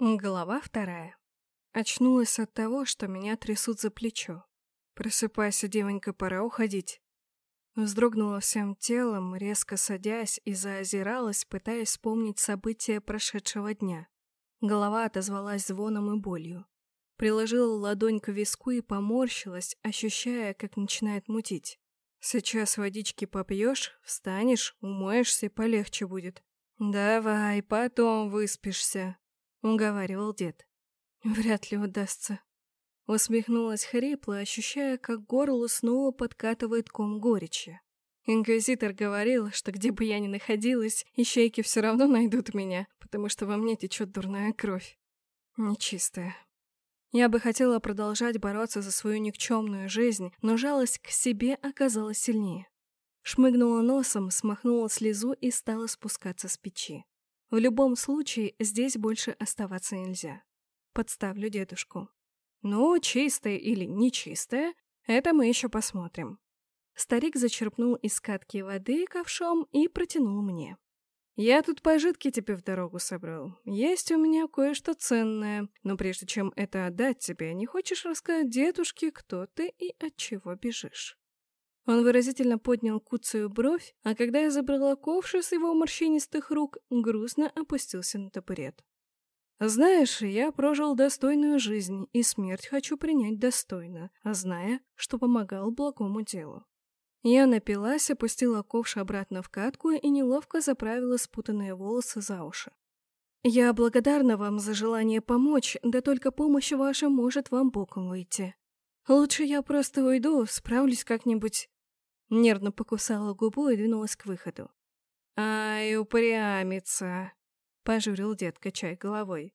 Глава вторая. Очнулась от того, что меня трясут за плечо. «Просыпайся, девонька, пора уходить». Вздрогнула всем телом, резко садясь и заозиралась, пытаясь вспомнить события прошедшего дня. Голова отозвалась звоном и болью. Приложила ладонь к виску и поморщилась, ощущая, как начинает мутить. «Сейчас водички попьешь, встанешь, умоешься и полегче будет». «Давай, потом выспишься», уговаривал дед. Вряд ли удастся. Усмехнулась хрипло, ощущая, как горло снова подкатывает ком горечи. Инквизитор говорил, что где бы я ни находилась, ищейки все равно найдут меня, потому что во мне течет дурная кровь. Нечистая. Я бы хотела продолжать бороться за свою никчемную жизнь, но жалость к себе оказалась сильнее. Шмыгнула носом, смахнула слезу и стала спускаться с печи. В любом случае, здесь больше оставаться нельзя. Подставлю дедушку. Ну, чистое или нечистое, это мы еще посмотрим. Старик зачерпнул из катки воды ковшом и протянул мне. «Я тут пожитки тебе в дорогу собрал. Есть у меня кое-что ценное, но прежде чем это отдать тебе, не хочешь рассказать дедушке, кто ты и от чего бежишь?» Он выразительно поднял куцую бровь, а когда я забрала ковши с его морщинистых рук, грустно опустился на табурет. «Знаешь, я прожил достойную жизнь, и смерть хочу принять достойно, зная, что помогал благому делу». Я напилась, опустила ковш обратно в катку и неловко заправила спутанные волосы за уши. «Я благодарна вам за желание помочь, да только помощь ваша может вам боком выйти. Лучше я просто уйду, справлюсь как-нибудь Нервно покусала губу и двинулась к выходу. «Ай, упрямится!» — пожурил дед, качая головой.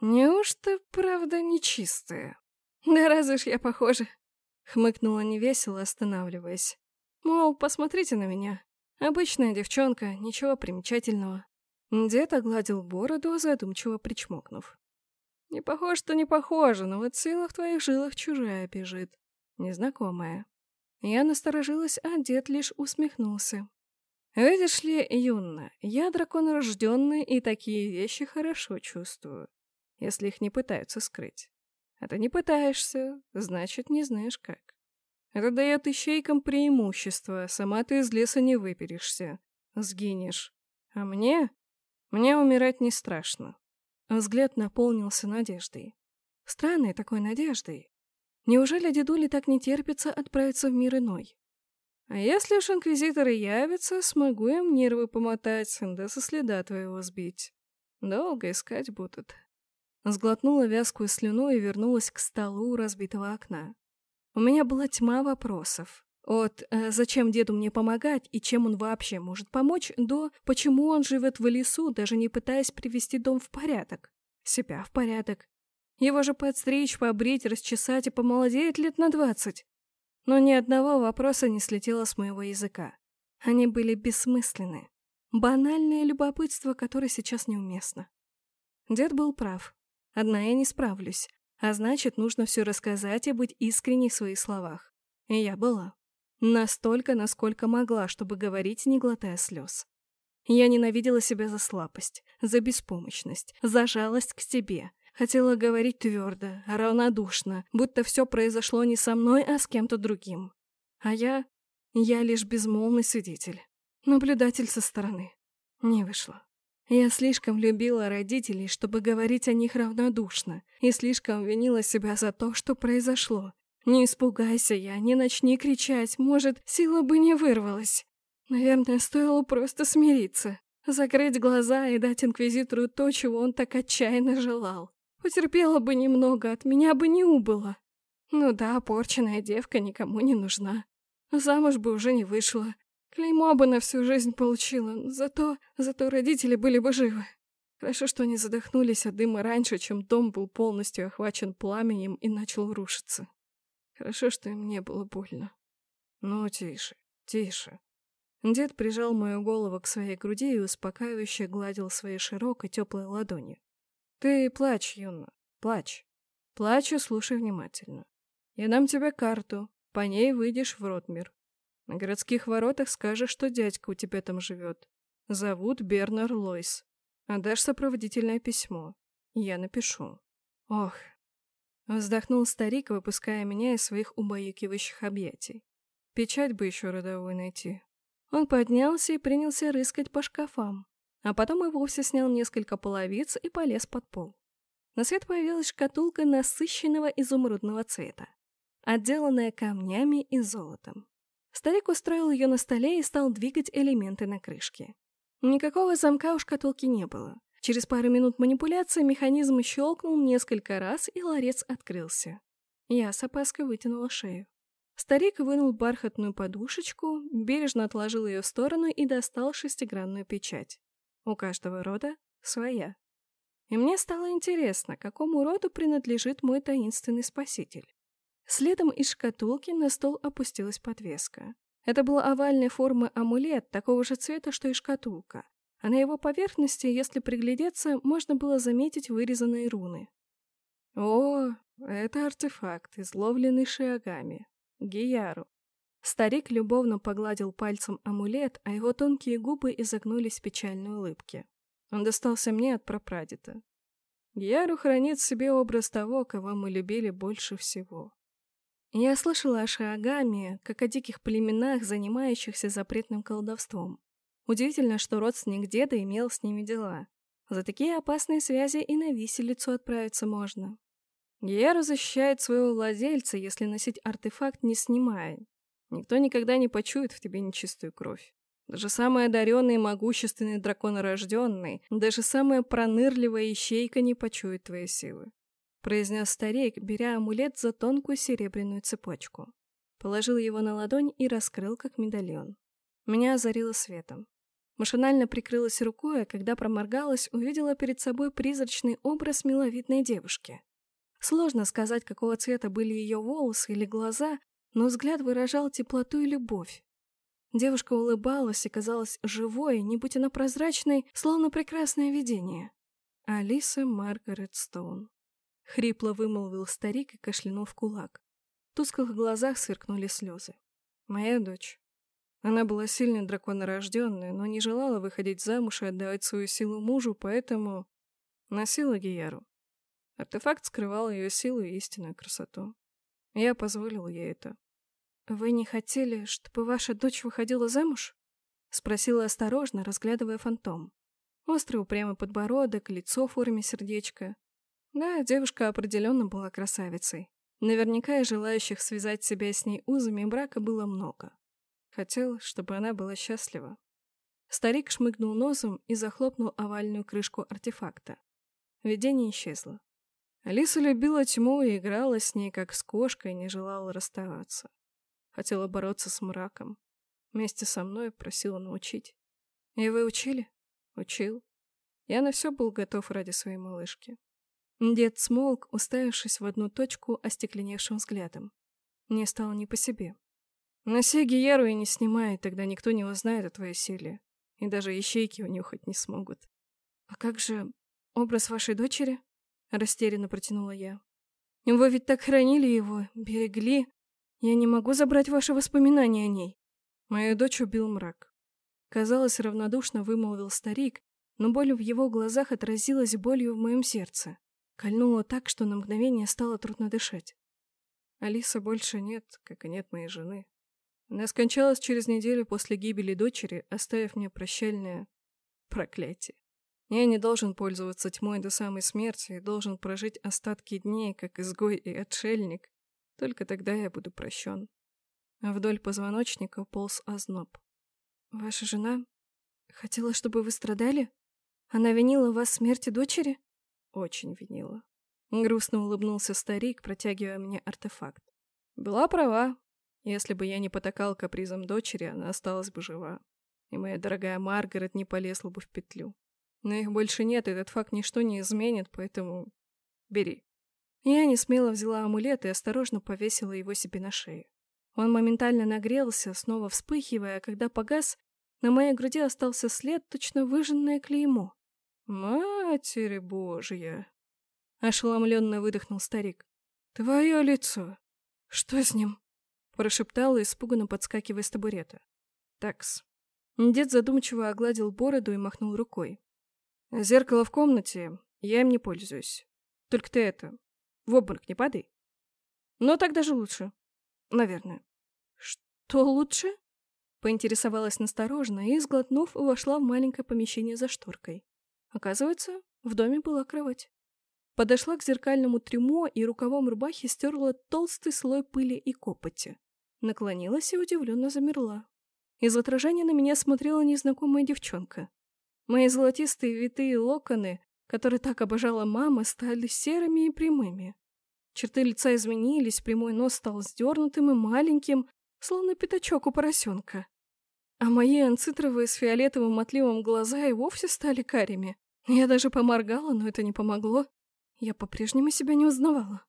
«Неужто правда нечистая?» «Да разве ж я похожа?» — хмыкнула невесело, останавливаясь. «Мол, посмотрите на меня. Обычная девчонка, ничего примечательного». Дед огладил бороду, задумчиво причмокнув. «Не похож, что не похоже, но вот сила в твоих жилах чужая бежит. Незнакомая. Я насторожилась, а дед лишь усмехнулся. «Видишь ли, Юнна, я дракон рожденный и такие вещи хорошо чувствую, если их не пытаются скрыть. А ты не пытаешься, значит, не знаешь как. Это дает ищейкам преимущество, сама ты из леса не выперешься, сгинешь. А мне? Мне умирать не страшно». Взгляд наполнился надеждой. Странной такой надеждой. Неужели дедуле так не терпится отправиться в мир иной? А если уж инквизиторы явятся, смогу им нервы помотать, да со следа твоего сбить. Долго искать будут. Сглотнула вязкую слюну и вернулась к столу у разбитого окна. У меня была тьма вопросов. От э, «зачем деду мне помогать и чем он вообще может помочь?» до «почему он живет в лесу, даже не пытаясь привести дом в порядок?» Себя в порядок. Его же подстричь, побрить, расчесать и помолодеет лет на двадцать. Но ни одного вопроса не слетело с моего языка. Они были бессмысленны. Банальное любопытство, которое сейчас неуместно. Дед был прав. Одна я не справлюсь. А значит, нужно все рассказать и быть искренней в своих словах. И я была. Настолько, насколько могла, чтобы говорить, не глотая слез. Я ненавидела себя за слабость, за беспомощность, за жалость к себе, Хотела говорить твердо, равнодушно, будто все произошло не со мной, а с кем-то другим. А я... я лишь безмолвный свидетель. Наблюдатель со стороны. Не вышло. Я слишком любила родителей, чтобы говорить о них равнодушно, и слишком винила себя за то, что произошло. Не испугайся я, не начни кричать, может, сила бы не вырвалась. Наверное, стоило просто смириться, закрыть глаза и дать Инквизитору то, чего он так отчаянно желал. Потерпела бы немного, от меня бы не убыло. Ну да, порченная девка никому не нужна. Замуж бы уже не вышла. Клеймо бы на всю жизнь получила, зато... зато родители были бы живы. Хорошо, что они задохнулись от дыма раньше, чем дом был полностью охвачен пламенем и начал рушиться. Хорошо, что им не было больно. Ну, тише, тише. Дед прижал мою голову к своей груди и успокаивающе гладил своей широкой теплой ладонью. Ты плачь, Юна, плачь. Плачь и слушай внимательно. Я дам тебе карту, по ней выйдешь в Ротмир. На городских воротах скажешь, что дядька у тебя там живет. Зовут Бернар Лойс. Отдашь сопроводительное письмо. Я напишу. Ох. Вздохнул старик, выпуская меня из своих убаюкивающих объятий. Печать бы еще родовую найти. Он поднялся и принялся рыскать по шкафам, а потом и вовсе снял несколько половиц и полез под пол. На свет появилась шкатулка насыщенного изумрудного цвета, отделанная камнями и золотом. Старик устроил ее на столе и стал двигать элементы на крышке. Никакого замка у шкатулки не было. Через пару минут манипуляции механизм щелкнул несколько раз, и ларец открылся. Я с опаской вытянула шею. Старик вынул бархатную подушечку, бережно отложил ее в сторону и достал шестигранную печать. У каждого рода своя. И мне стало интересно, какому роду принадлежит мой таинственный спаситель. Следом из шкатулки на стол опустилась подвеска. Это был овальной формы амулет, такого же цвета, что и шкатулка. А на его поверхности, если приглядеться, можно было заметить вырезанные руны. О, это артефакт, изловленный шиагами. Гияру. Старик любовно погладил пальцем амулет, а его тонкие губы изогнулись в печальной улыбке. Он достался мне от прапрадеда. Гияру хранит в себе образ того, кого мы любили больше всего. Я слышала о Шиагаме, как о диких племенах, занимающихся запретным колдовством. Удивительно, что родственник деда имел с ними дела. За такие опасные связи и на виселицу отправиться можно. Гияру защищает своего владельца, если носить артефакт не снимая. Никто никогда не почует в тебе нечистую кровь. Даже самый одаренный и могущественный драконорожденный, даже самая пронырливая ищейка не почует твои силы. Произнес старик, беря амулет за тонкую серебряную цепочку. Положил его на ладонь и раскрыл, как медальон. Меня озарило светом. Машинально прикрылась рукой, а когда проморгалась, увидела перед собой призрачный образ миловидной девушки. Сложно сказать, какого цвета были ее волосы или глаза, но взгляд выражал теплоту и любовь. Девушка улыбалась и казалась живой, не будь она прозрачной, словно прекрасное видение. Алиса Маргарет Стоун. Хрипло вымолвил старик и кашлянул в кулак. В тусклых глазах сверкнули слезы. Моя дочь. Она была сильно драконорожденная, но не желала выходить замуж и отдавать свою силу мужу, поэтому носила Гияру. Артефакт скрывал ее силу и истинную красоту. Я позволил ей это. «Вы не хотели, чтобы ваша дочь выходила замуж?» Спросила осторожно, разглядывая фантом. Острый упрямый подбородок, лицо в форме сердечка. Да, девушка определенно была красавицей. Наверняка и желающих связать себя с ней узами брака было много. Хотел, чтобы она была счастлива. Старик шмыгнул носом и захлопнул овальную крышку артефакта. Видение исчезло. Алиса любила тьму и играла с ней, как с кошкой, не желала расставаться. Хотела бороться с мраком. Вместе со мной просила научить. И вы учили? Учил. Я на все был готов ради своей малышки. Дед смолк, уставившись в одну точку остекленевшим взглядом. Мне стало не по себе. Носи гиеру и не снимай, тогда никто не узнает о твоей силе. И даже ищейки унюхать не смогут. А как же образ вашей дочери? Растерянно протянула я. Вы ведь так хранили его, берегли. Я не могу забрать ваши воспоминания о ней. Мою дочь убил мрак. Казалось, равнодушно вымолвил старик, но боль в его глазах отразилась болью в моем сердце. Кольнуло так, что на мгновение стало трудно дышать. Алисы больше нет, как и нет моей жены. Она скончалась через неделю после гибели дочери, оставив мне прощальное проклятие. Я не должен пользоваться тьмой до самой смерти и должен прожить остатки дней, как изгой и отшельник. Только тогда я буду прощен. вдоль позвоночника полз озноб. Ваша жена хотела, чтобы вы страдали? Она винила вас в смерти дочери? Очень винила. Грустно улыбнулся старик, протягивая мне артефакт. Была права. Если бы я не потакал капризом дочери, она осталась бы жива. И моя дорогая Маргарет не полезла бы в петлю. Но их больше нет, этот факт ничто не изменит, поэтому... Бери. Я не смело взяла амулет и осторожно повесила его себе на шею. Он моментально нагрелся, снова вспыхивая, а когда погас, на моей груди остался след, точно выжженное клеймо. «Матерь Божья!» — ошеломленно выдохнул старик. «Твое лицо! Что с ним?» — прошептала, испуганно подскакивая с табурета. «Такс». Дед задумчиво огладил бороду и махнул рукой. Зеркало в комнате. Я им не пользуюсь. Только ты это, в обморок не падай. Но так даже лучше. Наверное. Что лучше? Поинтересовалась насторожно и, сглотнув, вошла в маленькое помещение за шторкой. Оказывается, в доме была кровать. Подошла к зеркальному трюмо и рукавом рубахи стерла толстый слой пыли и копоти. Наклонилась и удивленно замерла. Из отражения на меня смотрела незнакомая девчонка. Мои золотистые витые локоны, которые так обожала мама, стали серыми и прямыми. Черты лица изменились, прямой нос стал сдернутым и маленьким, словно пятачок у поросенка. А мои анцитровые с фиолетовым отливом глаза и вовсе стали карими. Я даже поморгала, но это не помогло. Я по-прежнему себя не узнавала.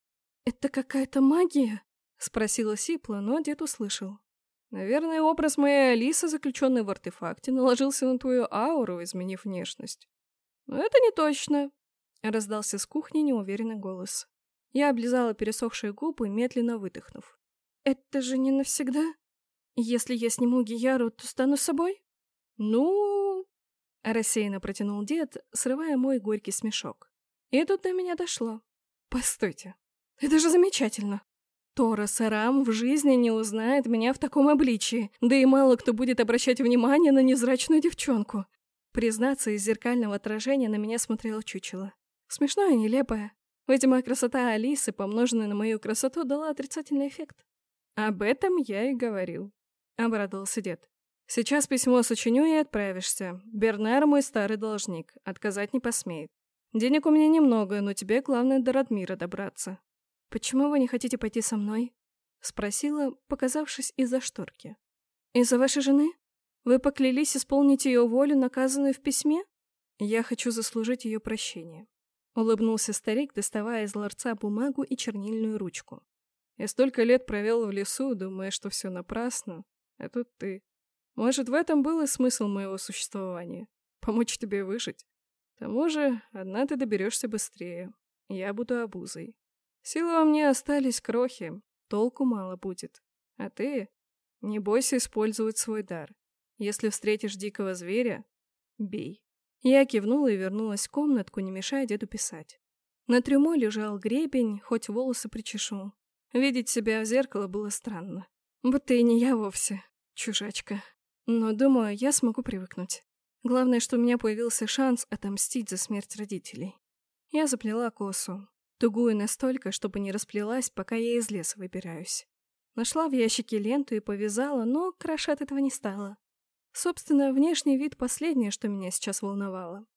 «Это какая-то магия?» — спросила Сипла, но дед услышал. «Наверное, образ моей Алисы, заключенный в артефакте, наложился на твою ауру, изменив внешность». «Но это не точно», — раздался с кухни неуверенный голос. Я облизала пересохшие губы, медленно выдохнув. «Это же не навсегда? Если я сниму Гияру, то стану собой?» «Ну...» — рассеянно протянул дед, срывая мой горький смешок. И тут до меня дошло. «Постойте, это же замечательно!» Тора Сарам в жизни не узнает меня в таком обличии, да и мало кто будет обращать внимание на незрачную девчонку. Признаться, из зеркального отражения на меня смотрело чучело. Смешное и нелепое. Видимо, красота Алисы, помноженная на мою красоту, дала отрицательный эффект. «Об этом я и говорил», — обрадовался дед. «Сейчас письмо сочиню и отправишься. Бернар мой старый должник, отказать не посмеет. Денег у меня немного, но тебе главное до Радмира добраться». «Почему вы не хотите пойти со мной?» — спросила, показавшись из-за шторки. «Из-за вашей жены? Вы поклялись исполнить ее волю, наказанную в письме? Я хочу заслужить ее прощение. Улыбнулся старик, доставая из ларца бумагу и чернильную ручку. Я столько лет провел в лесу, думая, что все напрасно. А тут ты. Может, в этом был и смысл моего существования. Помочь тебе выжить. К тому же, одна ты доберешься быстрее. Я буду обузой. Силы во мне остались крохи, толку мало будет. А ты не бойся использовать свой дар. Если встретишь дикого зверя, бей. Я кивнула и вернулась в комнатку, не мешая деду писать. На трюмо лежал гребень, хоть волосы причешу. Видеть себя в зеркало было странно. Будто и не я вовсе, чужачка. Но, думаю, я смогу привыкнуть. Главное, что у меня появился шанс отомстить за смерть родителей. Я заплела косу, тугую настолько, чтобы не расплелась, пока я из леса выбираюсь. Нашла в ящике ленту и повязала, но краше от этого не стало. Собственно, внешний вид последнее, что меня сейчас волновало.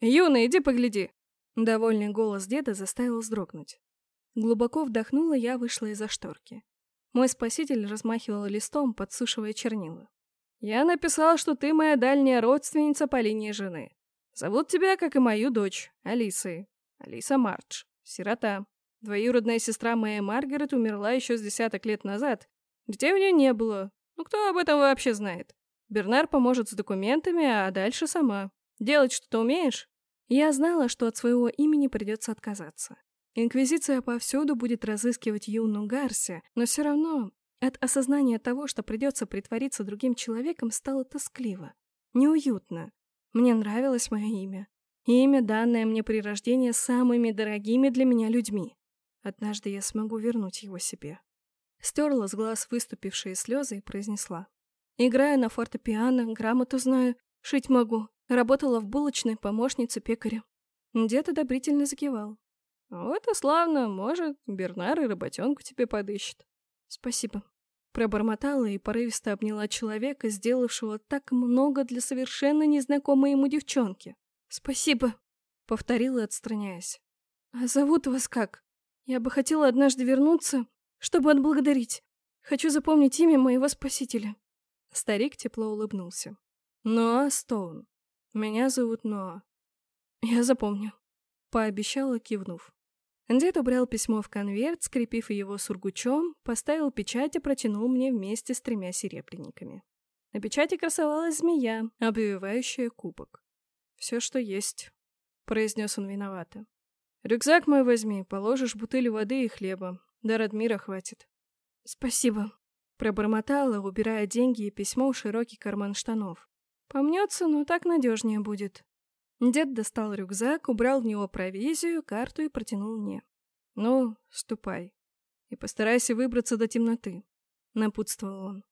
«Юна, иди погляди!» Довольный голос деда заставил вздрогнуть. Глубоко вдохнула, я вышла из-за шторки. Мой спаситель размахивал листом, подсушивая чернила. «Я написал, что ты моя дальняя родственница по линии жены. Зовут тебя, как и мою дочь, Алисой. Алиса Мардж. Сирота. Двоюродная сестра моей Маргарет умерла еще с десяток лет назад. Детей у нее не было. Ну кто об этом вообще знает? Бернар поможет с документами, а дальше сама. Делать что-то умеешь? Я знала, что от своего имени придется отказаться. Инквизиция повсюду будет разыскивать Юну Гарси, но все равно от осознания того, что придется притвориться другим человеком, стало тоскливо, неуютно. Мне нравилось мое имя. Имя, данное мне при рождении самыми дорогими для меня людьми. Однажды я смогу вернуть его себе. Стерла с глаз выступившие слезы и произнесла. Играю на фортепиано, грамоту знаю, шить могу. Работала в булочной помощницей пекаря. Дед одобрительно закивал. «Вот и славно, может, Бернар и работенку тебе подыщет». «Спасибо». Пробормотала и порывисто обняла человека, сделавшего так много для совершенно незнакомой ему девчонки. «Спасибо», — повторила, отстраняясь. «А зовут вас как? Я бы хотела однажды вернуться, чтобы отблагодарить. Хочу запомнить имя моего спасителя». Старик тепло улыбнулся. «Ноа Стоун. Меня зовут Ноа». «Я запомню», — пообещала, кивнув. Дед убрал письмо в конверт, скрепив его сургучом, поставил печать и протянул мне вместе с тремя серебряниками. На печати красовалась змея, обвивающая кубок. «Все, что есть», — произнес он виновато. «Рюкзак мой возьми, положишь бутыль воды и хлеба. До Радмира хватит». «Спасибо», Пробормотала, убирая деньги и письмо в широкий карман штанов. Помнется, но так надежнее будет. Дед достал рюкзак, убрал в него провизию, карту и протянул мне. «Ну, ступай. И постарайся выбраться до темноты», — напутствовал он.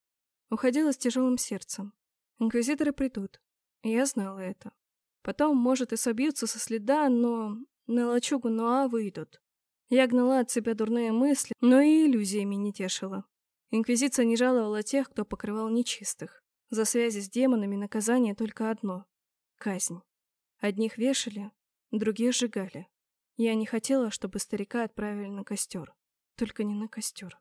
Уходила с тяжелым сердцем. Инквизиторы придут. Я знала это. Потом, может, и собьются со следа, но на лачугу Нуа выйдут. Я гнала от себя дурные мысли, но и иллюзиями не тешила. Инквизиция не жаловала тех, кто покрывал нечистых. За связи с демонами наказание только одно — казнь. Одних вешали, других сжигали. Я не хотела, чтобы старика отправили на костер. Только не на костер.